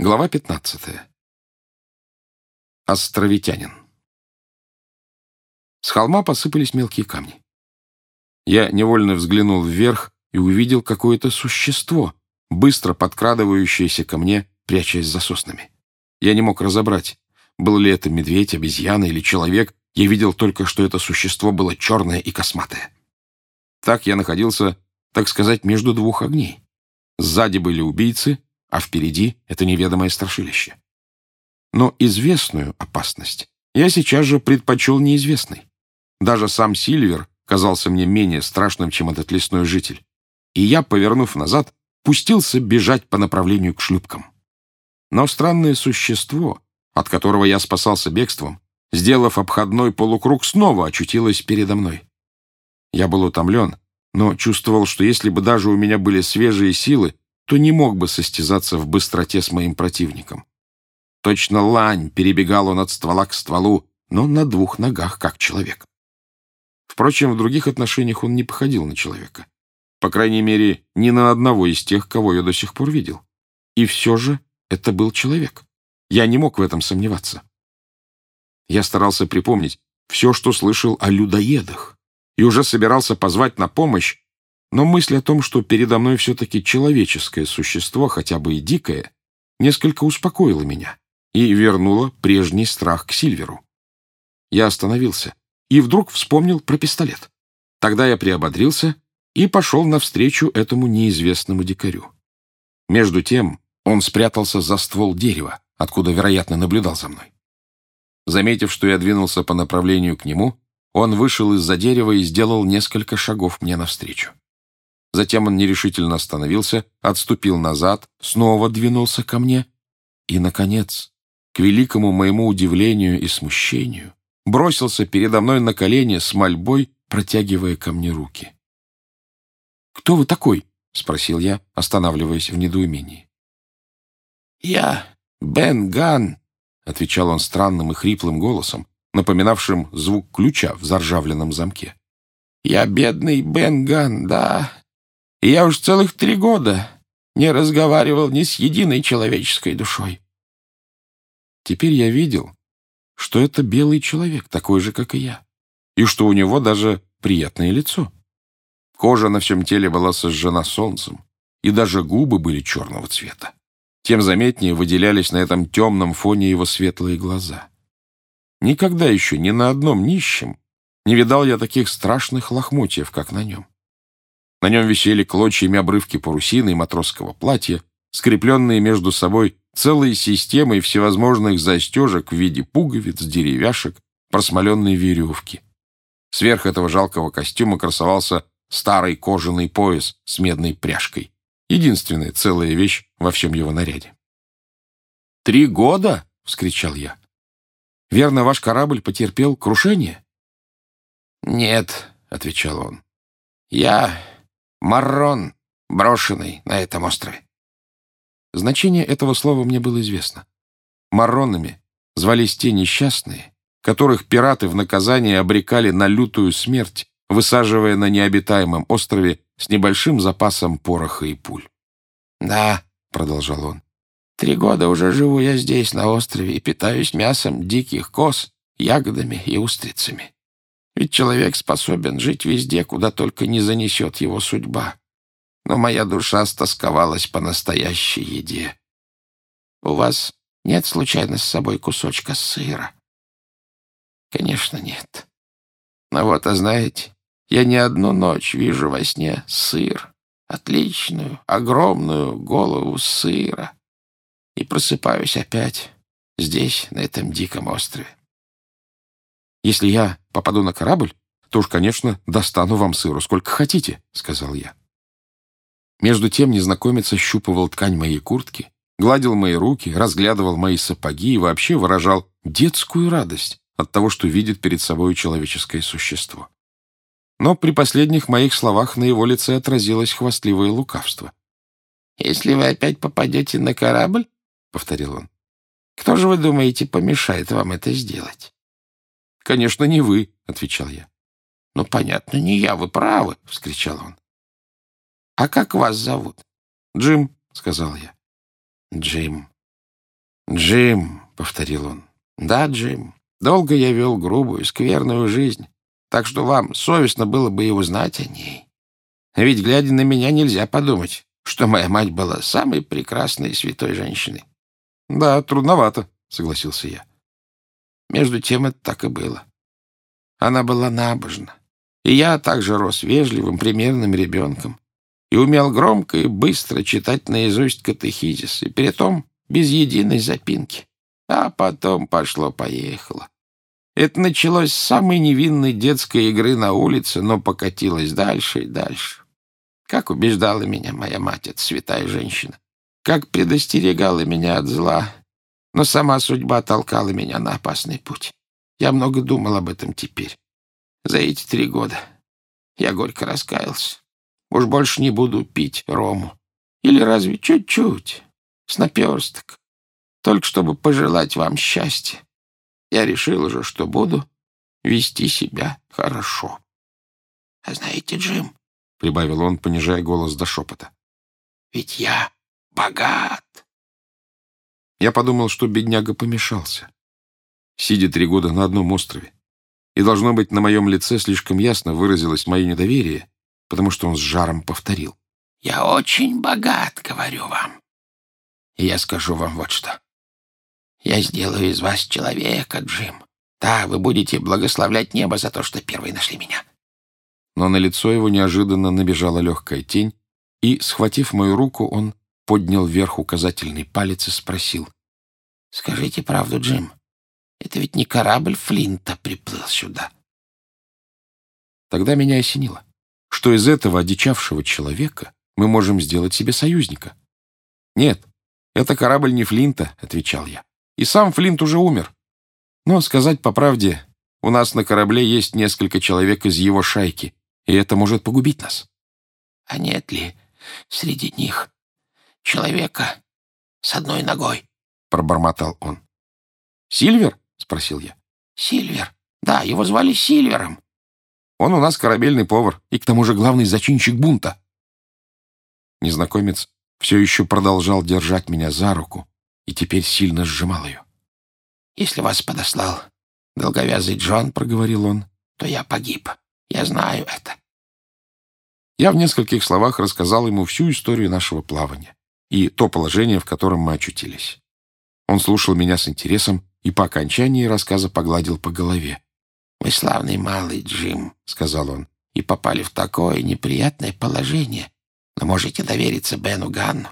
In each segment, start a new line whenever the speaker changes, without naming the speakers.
Глава 15. Островитянин. С холма посыпались мелкие камни. Я невольно взглянул вверх и увидел какое-то существо, быстро подкрадывающееся ко мне, прячась за соснами. Я не мог разобрать, был ли это медведь, обезьяна или человек. Я видел только, что это существо было черное и косматое. Так я находился, так сказать, между двух огней. Сзади были убийцы — а впереди это неведомое страшилище. Но известную опасность я сейчас же предпочел неизвестной. Даже сам Сильвер казался мне менее страшным, чем этот лесной житель. И я, повернув назад, пустился бежать по направлению к шлюпкам. Но странное существо, от которого я спасался бегством, сделав обходной полукруг, снова очутилось передо мной. Я был утомлен, но чувствовал, что если бы даже у меня были свежие силы, то не мог бы состязаться в быстроте с моим противником. Точно лань перебегал он от ствола к стволу, но на двух ногах, как человек. Впрочем, в других отношениях он не походил на человека. По крайней мере, ни на одного из тех, кого я до сих пор видел. И все же это был человек. Я не мог в этом сомневаться. Я старался припомнить все, что слышал о людоедах, и уже собирался позвать на помощь, но мысль о том, что передо мной все-таки человеческое существо, хотя бы и дикое, несколько успокоила меня и вернула прежний страх к Сильверу. Я остановился и вдруг вспомнил про пистолет. Тогда я приободрился и пошел навстречу этому неизвестному дикарю. Между тем он спрятался за ствол дерева, откуда, вероятно, наблюдал за мной. Заметив, что я двинулся по направлению к нему, он вышел из-за дерева и сделал несколько шагов мне навстречу. Затем он нерешительно остановился, отступил назад, снова двинулся ко мне и, наконец, к великому моему удивлению и смущению, бросился передо мной на колени с мольбой, протягивая ко мне руки. «Кто вы такой?» — спросил я, останавливаясь в недоумении.
«Я Бен Ган», — отвечал он странным и хриплым голосом,
напоминавшим звук ключа в заржавленном замке.
«Я бедный Бен Ган, да, я уж целых три года не разговаривал ни с единой человеческой душой.
Теперь я видел, что это белый человек, такой же, как и я, и что у него даже приятное лицо. Кожа на всем теле была сожжена солнцем, и даже губы были черного цвета. Тем заметнее выделялись на этом темном фоне его светлые глаза. Никогда еще ни на одном нищем не видал я таких страшных лохмотьев, как на нем. На нем висели клочьями обрывки парусины и матросского платья, скрепленные между собой целой системой всевозможных застежек в виде пуговиц, деревяшек, просмоленной веревки. Сверх этого жалкого костюма красовался старый кожаный пояс с медной пряжкой. Единственная целая вещь во всем его наряде.
«Три года?» — вскричал я.
«Верно, ваш корабль потерпел крушение?»
«Нет», — отвечал он. «Я Маррон, брошенный на этом острове.
Значение этого слова мне было известно. Марронами звались те несчастные, которых пираты в наказание обрекали на лютую смерть, высаживая на необитаемом острове с небольшим запасом пороха и пуль.
«Да», — продолжал он, — «три года уже живу я здесь, на острове, и питаюсь мясом диких коз, ягодами и устрицами. Ведь человек способен жить везде, куда только не занесет его судьба. Но моя душа стосковалась по настоящей еде. У вас нет случайно с собой кусочка сыра? Конечно, нет. Но вот, а знаете, я не одну ночь вижу во сне сыр, отличную, огромную голову сыра, и просыпаюсь опять здесь, на этом диком острове.
Если я попаду на корабль, то уж, конечно, достану вам сыру сколько хотите», — сказал я. Между тем незнакомец ощупывал ткань моей куртки, гладил мои руки, разглядывал мои сапоги и вообще выражал детскую радость от того, что видит перед собой человеческое существо. Но при последних моих словах на его лице отразилось хвастливое лукавство.
«Если вы опять попадете на корабль, — повторил он, — кто же, вы думаете, помешает вам это сделать?»
«Конечно, не вы», — отвечал я.
«Ну, понятно, не я, вы правы», — вскричал он. «А как вас зовут?»
«Джим», — сказал я.
«Джим. «Джим», — повторил он. «Да, Джим, долго я вел грубую, скверную жизнь, так что вам совестно было бы и узнать о ней. Ведь, глядя на меня, нельзя подумать, что моя мать была самой прекрасной и святой женщиной».
«Да, трудновато», — согласился я.
Между тем это так и было. Она была набожна, и я также рос вежливым, примерным ребенком и умел громко и быстро читать наизусть катехизис, и при том без единой запинки. А потом пошло-поехало. Это началось с самой невинной детской игры на улице, но покатилось дальше и дальше. Как убеждала меня моя мать, эта святая женщина. Как предостерегала меня от зла. Но сама судьба толкала меня на опасный путь. Я много думал об этом теперь. За эти три года я горько раскаялся. Уж больше не буду пить рому. Или разве чуть-чуть, с наперсток, только чтобы пожелать вам счастья. Я решил уже, что буду вести себя хорошо. — А знаете, Джим, — прибавил он, понижая голос до шепота, — ведь я богат.
Я подумал, что бедняга помешался, сидя три года на одном острове. И, должно быть, на моем лице слишком ясно выразилось мое недоверие, потому что он с жаром повторил.
«Я очень богат, говорю вам. И я скажу вам вот что. Я сделаю из вас человека, Джим. Да, вы будете благословлять небо за то, что первые нашли меня».
Но на лицо его неожиданно набежала легкая тень, и, схватив мою руку, он поднял вверх указательный палец и спросил.
«Скажите правду, Джим, это ведь не корабль Флинта приплыл сюда?»
Тогда меня осенило что из этого одичавшего человека мы можем сделать себе союзника. «Нет, это корабль не Флинта», — отвечал я. «И сам Флинт уже умер. Но, сказать по правде, у нас на корабле есть несколько человек из его шайки, и это может погубить нас».
«А нет ли среди них человека с одной ногой?» — пробормотал он.
«Сильвер?» — спросил я.
«Сильвер. Да, его звали Сильвером.
Он у нас корабельный повар и к тому же главный зачинщик бунта. Незнакомец все еще продолжал держать меня за руку и теперь сильно сжимал ее.
«Если вас подослал долговязый Джон, — проговорил он, — то я погиб. Я знаю это».
Я в нескольких словах рассказал ему всю историю нашего плавания и то положение, в котором мы очутились. Он слушал меня с интересом и по окончании рассказа погладил по голове.
«Вы славный малый, Джим», — сказал он, — «и попали в такое неприятное положение. Но можете довериться Бену Ганну.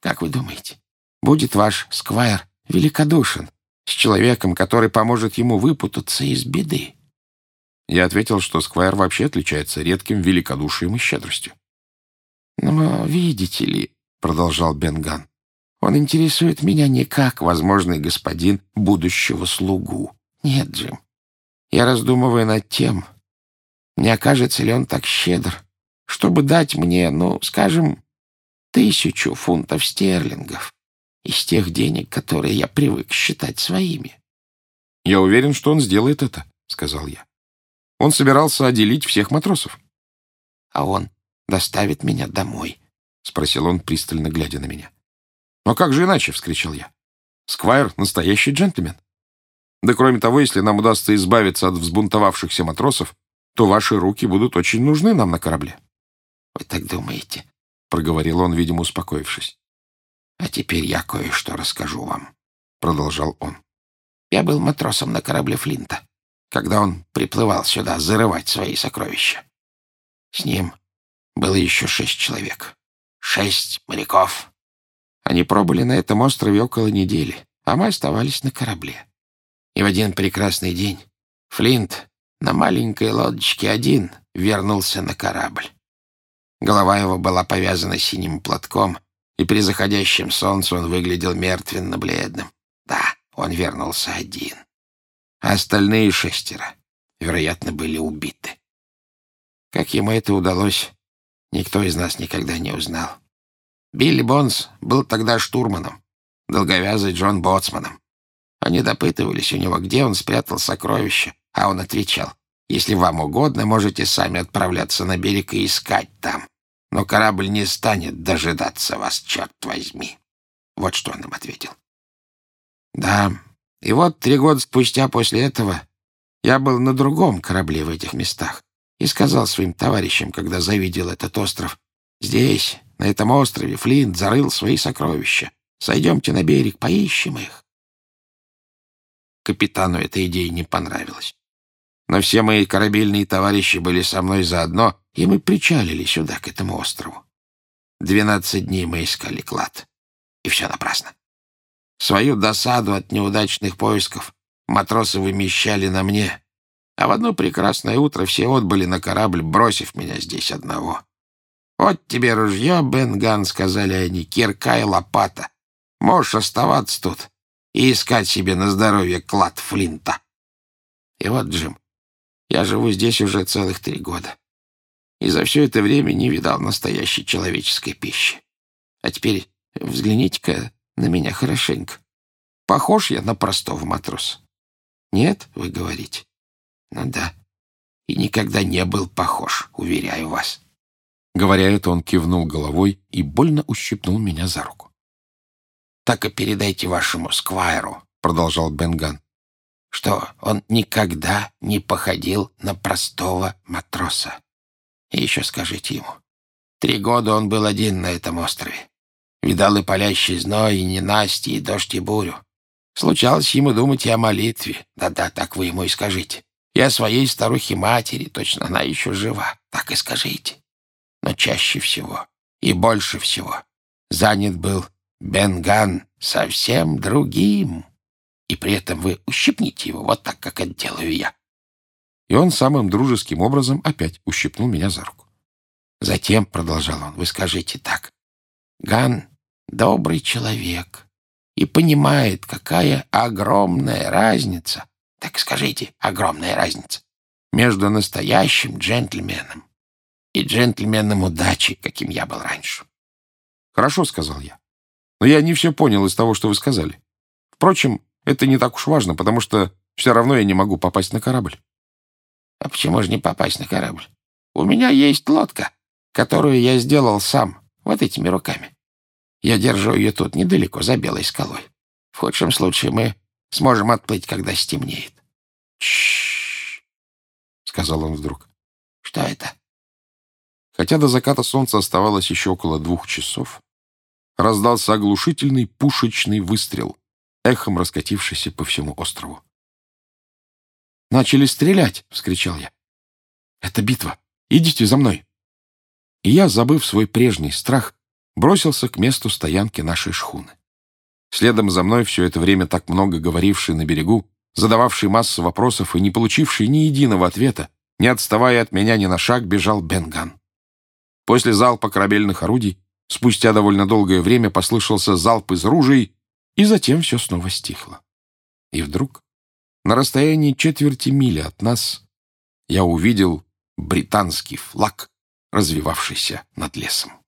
Как вы думаете, будет ваш сквайр великодушен с человеком, который поможет ему выпутаться из беды?»
Я ответил, что сквайр вообще отличается редким великодушием и щедростью.
«Но видите ли», — продолжал Бенган, — «он интересует меня не как возможный господин будущего слугу. Нет, Джим, я раздумываю над тем, не окажется ли он так щедр, чтобы дать мне, ну, скажем, тысячу фунтов стерлингов из тех денег, которые я привык считать своими.
— Я уверен, что он сделает это, — сказал я. Он собирался отделить всех матросов.
— А он доставит меня домой? — спросил он, пристально глядя на меня.
— Но как же иначе? — вскричал я. — Сквайр — настоящий джентльмен. Да кроме того, если нам удастся избавиться от взбунтовавшихся матросов, то ваши руки будут очень нужны нам на корабле.
— Вы так думаете? — проговорил он, видимо, успокоившись. — А теперь я кое-что расскажу вам, — продолжал он. Я был матросом на корабле Флинта, когда он приплывал сюда зарывать свои сокровища. С ним было еще шесть человек. Шесть моряков. Они пробыли на этом острове около недели, а мы оставались на корабле. И в один прекрасный день Флинт на маленькой лодочке один вернулся на корабль. Голова его была повязана синим платком, и при заходящем солнце он выглядел мертвенно-бледным. Да, он вернулся один. А остальные шестеро, вероятно, были убиты. Как ему это удалось, никто из нас никогда не узнал. Билли Бонс был тогда штурманом, долговязый Джон Боцманом. Они допытывались у него, где он спрятал сокровища, а он отвечал, «Если вам угодно, можете сами отправляться на берег и искать там. Но корабль не станет дожидаться вас, черт возьми». Вот что он им ответил. Да, и вот три года спустя после этого я был на другом корабле в этих местах и сказал своим товарищам, когда завидел этот остров, «Здесь, на этом острове, Флинт зарыл свои сокровища. Сойдемте на берег, поищем их». Капитану эта идея не понравилась. Но все мои корабельные товарищи были со мной заодно, и мы причалили сюда, к этому острову. Двенадцать дней мы искали клад. И все напрасно. Свою досаду от неудачных поисков матросы вымещали на мне, а в одно прекрасное утро все отбыли на корабль, бросив меня здесь одного. «Вот тебе ружье, Бенган», — сказали они, — «кирка и лопата. Можешь оставаться тут и искать себе на здоровье клад Флинта». И вот, Джим, я живу здесь уже целых три года. И за все это время не видал настоящей человеческой пищи. А теперь взгляните-ка на меня хорошенько. Похож я на простого матроса? Нет, вы говорите? Ну да. И никогда не был похож, уверяю вас.
Говоря это, он кивнул головой и больно ущипнул меня за руку.
«Так и передайте вашему сквайру», — продолжал Бенган, что он никогда не походил на простого матроса. И еще скажите ему, три года он был один на этом острове. Видал и палящий зной, и ненасти, и дождь, и бурю. Случалось ему думать и о молитве. Да-да, так вы ему и скажите. О своей старухе-матери, точно она еще жива. Так и скажите. Но чаще всего и больше всего занят был Бенган совсем другим и при этом вы ущипните его вот так, как это делаю я».
И он самым дружеским образом опять ущипнул меня за руку.
Затем, — продолжал он, — вы скажите так. Ган — добрый человек и понимает, какая огромная разница, так скажите, огромная разница, между настоящим джентльменом и джентльменом удачи, каким я был раньше.
«Хорошо», — сказал я. «Но я не все понял из того, что вы сказали. Впрочем, это не так уж важно, потому что все равно я не могу попасть на корабль.
А почему же не попасть на корабль? У меня есть лодка, которую я сделал сам, вот этими руками. Я держу ее тут, недалеко, за белой скалой. В худшем случае мы сможем отплыть, когда стемнеет.
Чш, сказал он вдруг.
Что это?
Хотя до заката солнца оставалось еще около двух часов, раздался оглушительный пушечный выстрел, эхом раскатившийся по всему острову. «Начали стрелять!» — вскричал я. «Это битва! Идите за мной!» И я, забыв свой прежний страх, бросился к месту стоянки нашей шхуны. Следом за мной все это время так много говоривший на берегу, задававший массу вопросов и не получивший ни единого ответа, не отставая от меня ни на шаг, бежал Бенган. После залпа корабельных орудий, спустя довольно долгое время послышался залп из ружей, и затем все снова стихло. И вдруг, на расстоянии четверти мили от нас, я увидел британский флаг, развивавшийся над лесом.